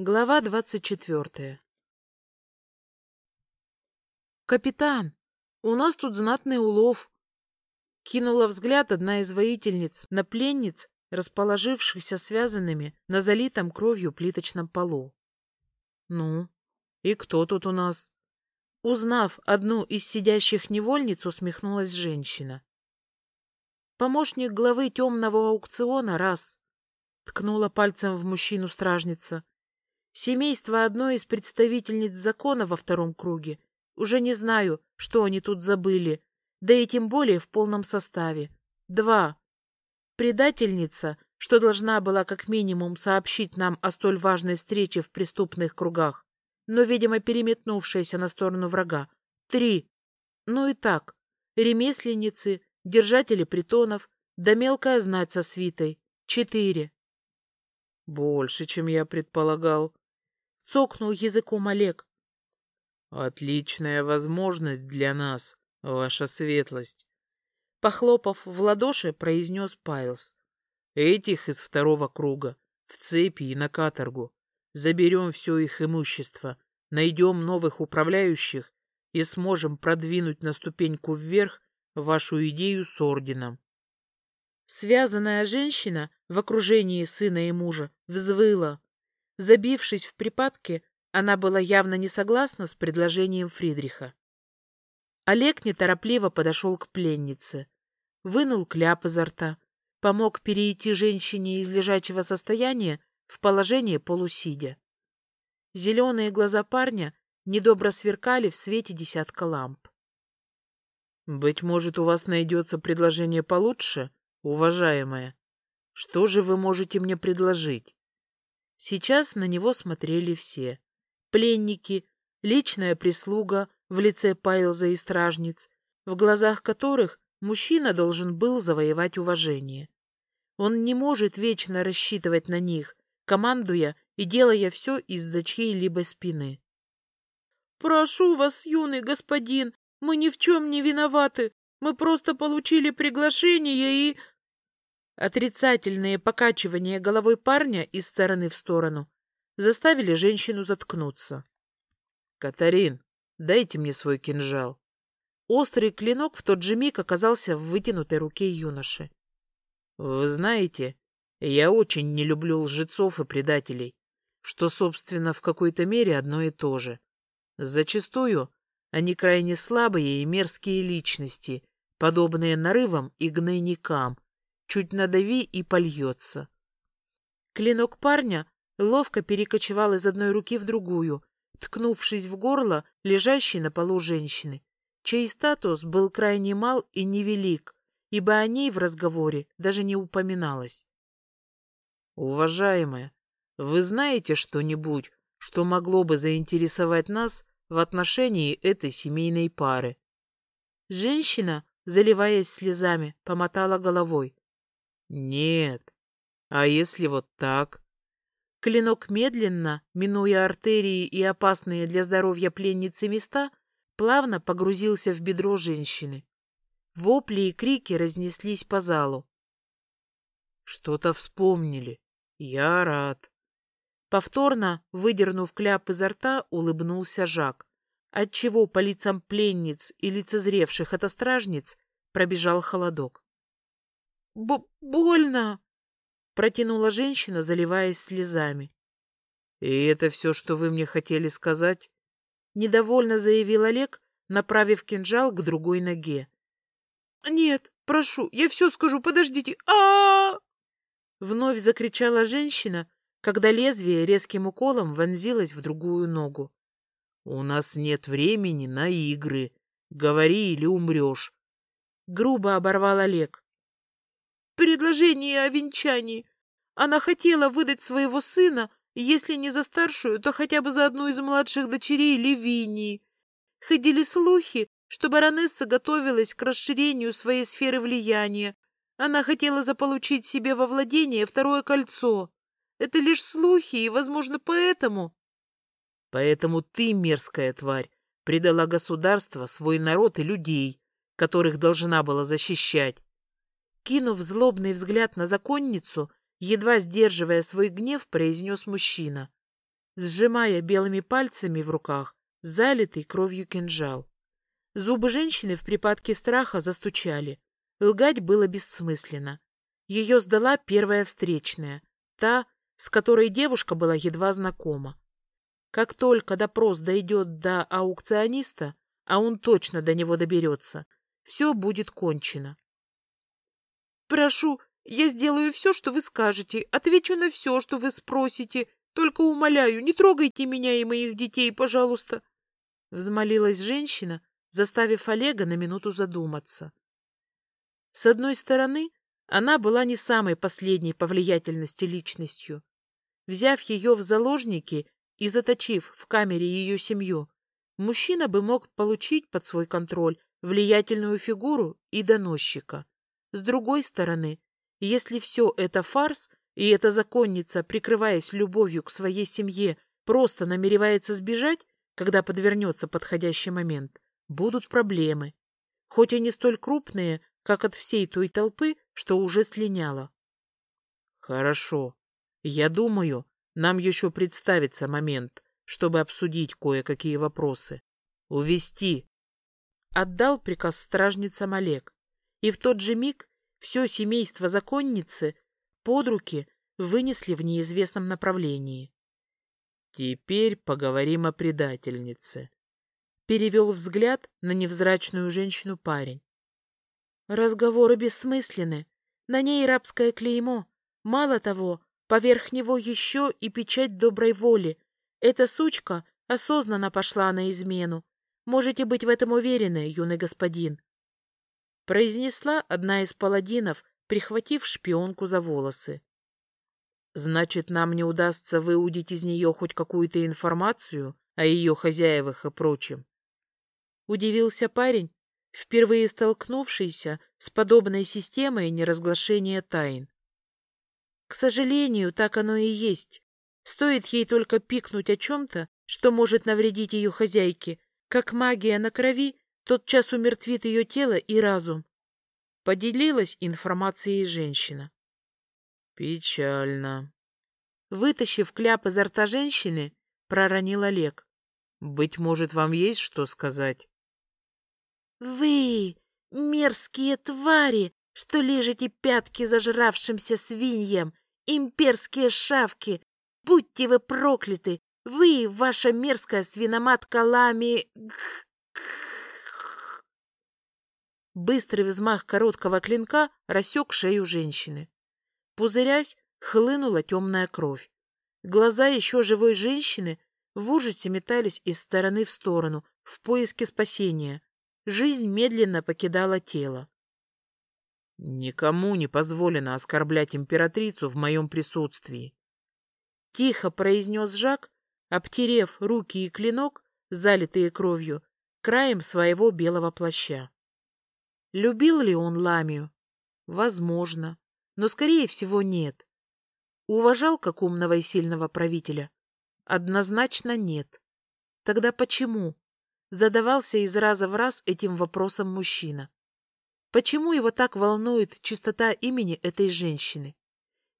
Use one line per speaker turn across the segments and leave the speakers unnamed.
Глава двадцать четвертая «Капитан, у нас тут знатный улов!» Кинула взгляд одна из воительниц на пленниц, расположившихся связанными на залитом кровью плиточном полу. «Ну, и кто тут у нас?» Узнав одну из сидящих невольниц, усмехнулась женщина. «Помощник главы темного аукциона раз!» Ткнула пальцем в мужчину стражница. Семейство одной из представительниц закона во втором круге. Уже не знаю, что они тут забыли, да и тем более в полном составе. Два. Предательница, что должна была как минимум сообщить нам о столь важной встрече в преступных кругах, но, видимо, переметнувшаяся на сторону врага. Три. Ну и так. Ремесленницы, держатели притонов, да мелкая знать со свитой. Четыре.
Больше, чем я предполагал
цокнул языком Олег.
Отличная возможность для нас, ваша светлость.
Похлопав в ладоши, произнес Пайлс.
Этих из второго круга, в цепи и на каторгу. Заберем все их имущество, найдем новых управляющих и сможем продвинуть на ступеньку вверх вашу идею с орденом.
Связанная женщина в окружении сына и мужа взвыла. Забившись в припадке, она была явно не согласна с предложением Фридриха. Олег неторопливо подошел к пленнице, вынул кляп изо рта, помог перейти женщине из лежачего состояния в положение полусидя. Зеленые глаза парня недобро сверкали в свете десятка ламп.
«Быть может, у вас найдется предложение получше, уважаемая? Что же вы можете мне предложить?»
Сейчас на него смотрели все. Пленники, личная прислуга в лице Пайлза и стражниц, в глазах которых мужчина должен был завоевать уважение. Он не может вечно рассчитывать на них, командуя и делая все из-за чьей-либо спины. «Прошу вас, юный господин, мы ни в чем не виноваты. Мы просто получили приглашение и...» Отрицательные покачивания головой парня из стороны в сторону заставили женщину заткнуться.
«Катарин, дайте мне свой кинжал».
Острый клинок в тот же миг оказался в вытянутой руке юноши.
«Вы знаете, я очень не люблю лжецов и предателей, что, собственно, в какой-то мере одно и то же. Зачастую они крайне слабые и мерзкие личности, подобные нарывам и гнойникам, Чуть надави и польется.
Клинок парня ловко перекочевал из одной руки в другую, ткнувшись в горло лежащей на полу женщины, чей статус был крайне мал и невелик, ибо о ней в разговоре даже не упоминалось.
«Уважаемая, вы знаете что-нибудь, что могло бы заинтересовать нас в отношении этой семейной пары?»
Женщина, заливаясь слезами, помотала головой.
Нет. А если вот так?
Клинок медленно, минуя артерии и опасные для здоровья пленницы места, плавно погрузился в бедро женщины. Вопли и крики разнеслись по залу.
Что-то вспомнили. Я рад.
Повторно, выдернув кляп изо рта, улыбнулся Жак, отчего по лицам пленниц и лицезревших это стражниц пробежал холодок. Б больно!» — протянула женщина, заливаясь слезами.
«И это все, что вы мне хотели сказать?»
— недовольно заявил Олег, направив кинжал к другой ноге. «Нет, прошу, я все скажу, подождите! а, -а, -а Вновь закричала женщина, когда лезвие резким уколом вонзилось в другую ногу.
«У нас нет времени на игры. Говори или умрешь».
Грубо оборвал Олег предложение о венчании. Она хотела выдать своего сына, если не за старшую, то хотя бы за одну из младших дочерей Ливинии. Ходили слухи, что баронесса готовилась к расширению своей сферы влияния. Она хотела заполучить себе во владение второе кольцо. Это лишь слухи, и, возможно, поэтому...
Поэтому ты, мерзкая тварь, предала государство, свой народ и людей, которых должна была защищать.
Кинув злобный взгляд на законницу, едва сдерживая свой гнев, произнес мужчина. сжимая белыми пальцами в руках залитый кровью кинжал. Зубы женщины в припадке страха застучали. Лгать было бессмысленно. Ее сдала первая встречная, та, с которой девушка была едва знакома. Как только допрос дойдет до аукциониста, а он точно до него доберется, все будет кончено. «Прошу, я сделаю все, что вы скажете, отвечу на все, что вы спросите, только умоляю, не трогайте меня и моих детей, пожалуйста!» Взмолилась женщина, заставив Олега на минуту задуматься. С одной стороны, она была не самой последней по влиятельности личностью. Взяв ее в заложники и заточив в камере ее семью, мужчина бы мог получить под свой контроль влиятельную фигуру и доносчика. С другой стороны, если все это фарс, и эта законница, прикрываясь любовью к своей семье, просто намеревается сбежать, когда подвернется подходящий момент, будут проблемы. Хоть и не столь крупные, как от всей той толпы, что уже слиняла.
Хорошо. Я думаю, нам еще представится момент, чтобы обсудить кое-какие вопросы. Увести.
Отдал приказ стражницам Олег. И в тот же миг все семейство законницы под руки вынесли в неизвестном направлении.
Теперь поговорим о предательнице.
Перевел взгляд на невзрачную женщину парень. Разговоры бессмысленны. На ней рабское клеймо. Мало того, поверх него еще и печать доброй воли. Эта сучка осознанно пошла на измену. Можете быть в этом уверены, юный господин. Произнесла одна из паладинов, прихватив шпионку за волосы.
Значит, нам не удастся выудить из нее хоть какую-то информацию о ее хозяевах и прочем.
Удивился парень, впервые столкнувшийся с подобной системой неразглашения тайн. К сожалению, так оно и есть. Стоит ей только пикнуть о чем-то, что может навредить ее хозяйке, как магия на крови тотчас умертвит ее тело и разум. Поделилась информацией женщина.
Печально.
Вытащив кляп изо рта женщины, проронил Олег.
Быть может, вам есть что сказать?
Вы, мерзкие твари, что лежите пятки зажравшимся свиньям, имперские шавки, будьте вы прокляты, вы, ваша мерзкая свиноматка Лами... Быстрый взмах короткого клинка рассек шею женщины. Пузырясь, хлынула темная кровь. Глаза еще живой женщины в ужасе метались из стороны в сторону в поиске спасения. Жизнь медленно покидала тело.
«Никому не позволено оскорблять императрицу в моем присутствии», —
тихо произнес Жак, обтерев руки и клинок, залитые кровью, краем своего белого плаща. Любил ли он Ламию? Возможно но, скорее всего, нет. Уважал как умного и сильного правителя? Однозначно нет. Тогда почему? Задавался из раза в раз этим вопросом мужчина. Почему его так волнует чистота имени этой женщины?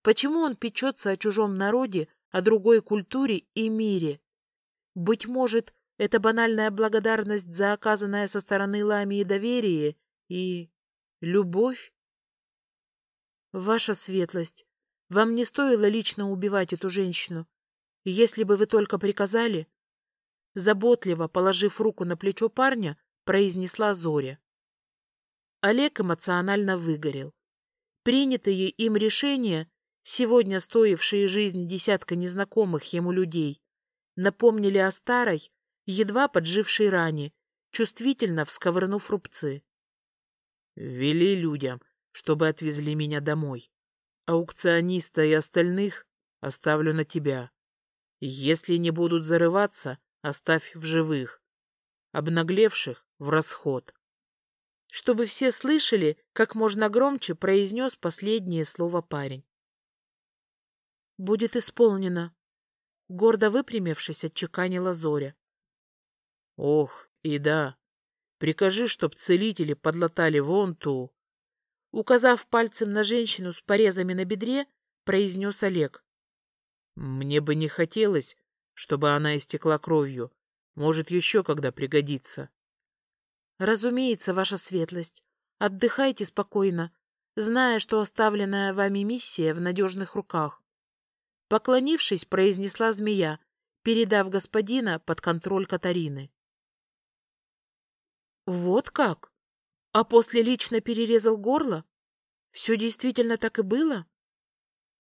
Почему он печется о чужом народе, о другой культуре и мире? Быть может, это банальная благодарность за оказанное со стороны Ламии доверие и любовь? Ваша светлость, вам не стоило лично убивать эту женщину. Если бы вы только приказали... Заботливо, положив руку на плечо парня, произнесла Зоря. Олег эмоционально выгорел. Принятые им решения, сегодня стоившие жизнь десятка незнакомых ему людей, напомнили о старой, едва поджившей ране, чувствительно всковырнув рубцы.
«Вели людям чтобы отвезли меня домой. Аукциониста и остальных оставлю на тебя. Если не будут зарываться, оставь в живых. Обнаглевших — в расход.
Чтобы все слышали, как можно громче произнес последнее слово парень. «Будет исполнено», — гордо выпрямившись, отчеканила Зоря.
«Ох, и да. Прикажи, чтоб целители подлатали вон ту,
Указав пальцем на женщину с порезами на бедре, произнес Олег.
«Мне бы не хотелось, чтобы она истекла кровью. Может, еще когда пригодится.
Разумеется, ваша светлость. Отдыхайте спокойно, зная, что оставленная вами миссия в надежных руках. Поклонившись, произнесла змея, передав господина под контроль Катарины. Вот как? А после лично перерезал горло? Все действительно так и было?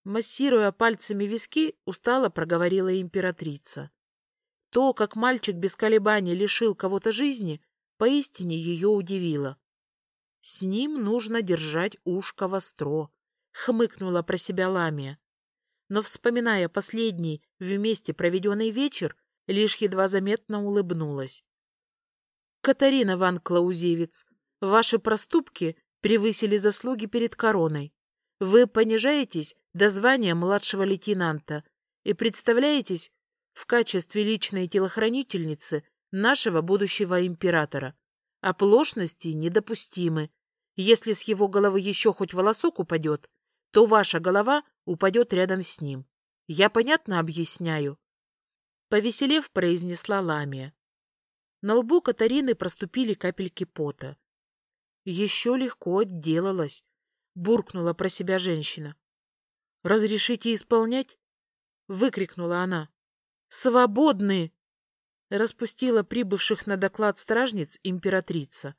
Массируя пальцами виски, устало проговорила императрица. То, как мальчик без колебаний лишил кого-то жизни, поистине ее удивило. С ним нужно держать ушко востро, хмыкнула про себя Ламия. Но, вспоминая последний вместе проведенный вечер, лишь едва заметно улыбнулась. Катарина Ван Клаузевец, ваши проступки превысили заслуги перед короной. Вы понижаетесь до звания младшего лейтенанта и представляетесь в качестве личной телохранительницы нашего будущего императора. Оплошности недопустимы. Если с его головы еще хоть волосок упадет, то ваша голова упадет рядом с ним. Я понятно объясняю?» Повеселев, произнесла Ламия. На лбу Катарины проступили капельки пота. Еще легко отделалась, буркнула про себя женщина. «Разрешите исполнять?» — выкрикнула она. «Свободны!» — распустила прибывших на доклад стражниц императрица.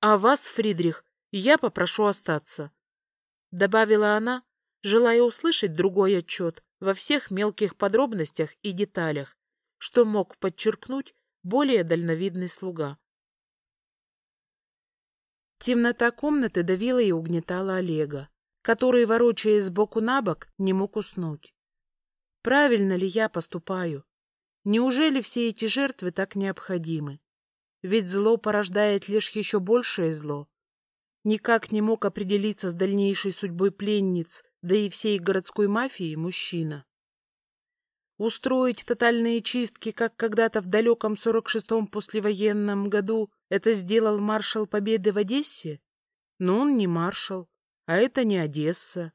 «А вас, Фридрих, я попрошу остаться», — добавила она, желая услышать другой отчет во всех мелких подробностях и деталях, что мог подчеркнуть более дальновидный слуга. Темнота комнаты давила и угнетала Олега, который, ворочаясь сбоку на бок, не мог уснуть. Правильно ли я поступаю? Неужели все эти жертвы так необходимы? Ведь зло порождает лишь еще большее зло. Никак не мог определиться с дальнейшей судьбой пленниц, да и всей городской мафии мужчина. Устроить тотальные чистки, как когда-то в далеком 46-м послевоенном году это сделал маршал Победы в Одессе? Но он не маршал, а это не Одесса.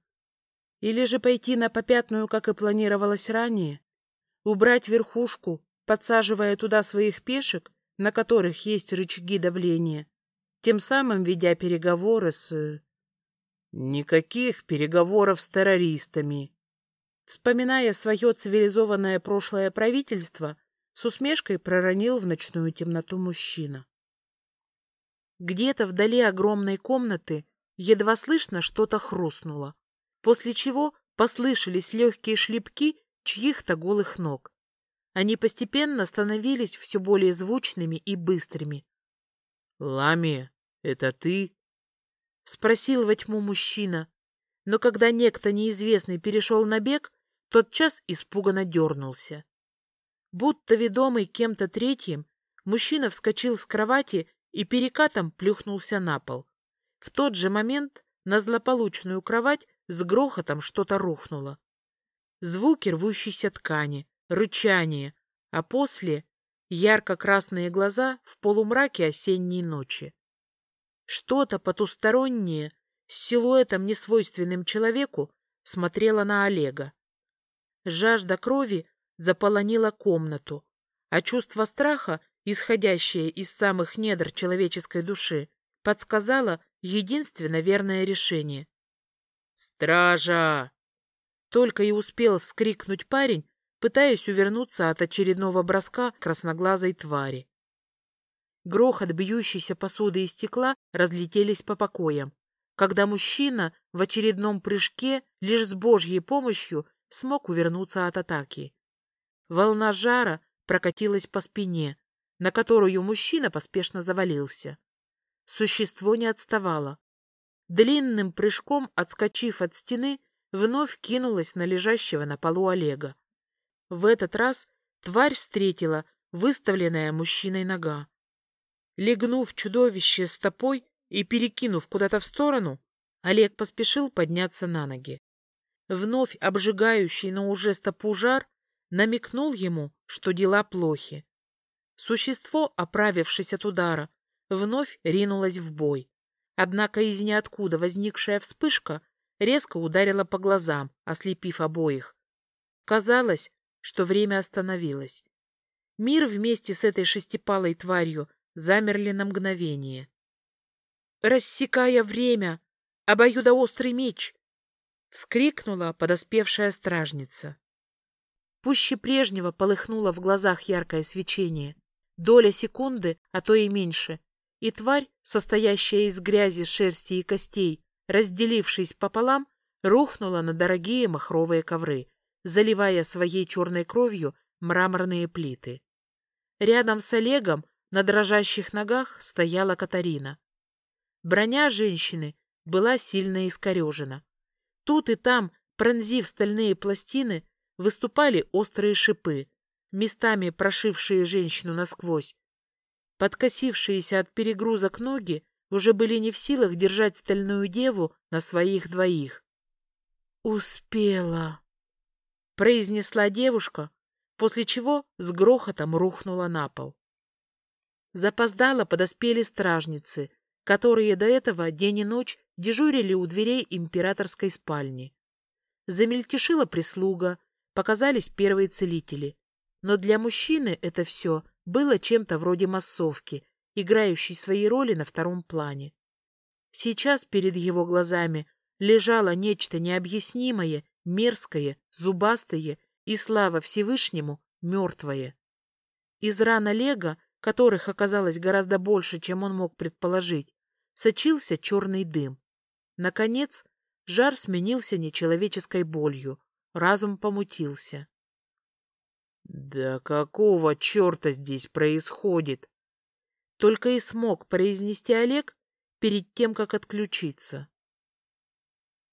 Или же пойти на попятную, как и планировалось ранее? Убрать верхушку, подсаживая туда своих пешек, на которых есть рычаги давления, тем самым ведя переговоры с... Никаких переговоров с террористами. Вспоминая свое цивилизованное прошлое правительство, с усмешкой проронил в ночную темноту мужчина. Где-то вдали огромной комнаты едва слышно что-то хрустнуло, после чего послышались легкие шлепки чьих-то голых ног. Они постепенно становились все более звучными и быстрыми. — Ламия, это ты? — спросил во тьму мужчина. Но когда некто неизвестный перешел на бег, тотчас испуганно дернулся. Будто ведомый кем-то третьим, мужчина вскочил с кровати и перекатом плюхнулся на пол. В тот же момент на злополучную кровать с грохотом что-то рухнуло звуки рвущейся ткани, рычание, а после — ярко-красные глаза в полумраке осенней ночи. Что-то потустороннее, с силуэтом несвойственным человеку, смотрело на Олега. Жажда крови заполонила комнату, а чувство страха, исходящее из самых недр человеческой души, подсказало единственно верное решение. «Стража!» Только и успел вскрикнуть парень, пытаясь увернуться от очередного броска красноглазой твари. Грохот бьющейся посуды и стекла разлетелись по покоям, когда мужчина в очередном прыжке лишь с божьей помощью смог увернуться от атаки. Волна жара прокатилась по спине, на которую мужчина поспешно завалился. Существо не отставало. Длинным прыжком, отскочив от стены, вновь кинулась на лежащего на полу Олега. В этот раз тварь встретила выставленная мужчиной нога. Легнув чудовище стопой и перекинув куда-то в сторону, Олег поспешил подняться на ноги. Вновь обжигающий, но уже стопу жар, намекнул ему, что дела плохи. Существо, оправившись от удара, вновь ринулось в бой. Однако из ниоткуда возникшая вспышка резко ударила по глазам, ослепив обоих. Казалось, что время остановилось. Мир вместе с этой шестипалой тварью замерли на мгновение. «Рассекая время! Обоюдоострый меч!» — вскрикнула подоспевшая стражница. Пуще прежнего полыхнуло в глазах яркое свечение. Доля секунды, а то и меньше, и тварь, состоящая из грязи, шерсти и костей, разделившись пополам, рухнула на дорогие махровые ковры, заливая своей черной кровью мраморные плиты. Рядом с Олегом на дрожащих ногах стояла Катарина. Броня женщины была сильно искорежена. Тут и там, пронзив стальные пластины, выступали острые шипы, местами прошившие женщину насквозь. Подкосившиеся от перегрузок ноги уже были не в силах держать стальную деву на своих двоих. «Успела!» — произнесла девушка, после чего с грохотом рухнула на пол. Запоздало подоспели стражницы, которые до этого день и ночь дежурили у дверей императорской спальни. Замельтешила прислуга, показались первые целители. Но для мужчины это все было чем-то вроде массовки, играющей свои роли на втором плане. Сейчас перед его глазами лежало нечто необъяснимое, мерзкое, зубастое и, слава Всевышнему, мертвое. Из ран Олега, которых оказалось гораздо больше, чем он мог предположить, сочился черный дым. Наконец, жар сменился нечеловеческой болью, разум помутился. «Да какого черта здесь происходит?» Только и смог произнести Олег перед тем, как отключиться.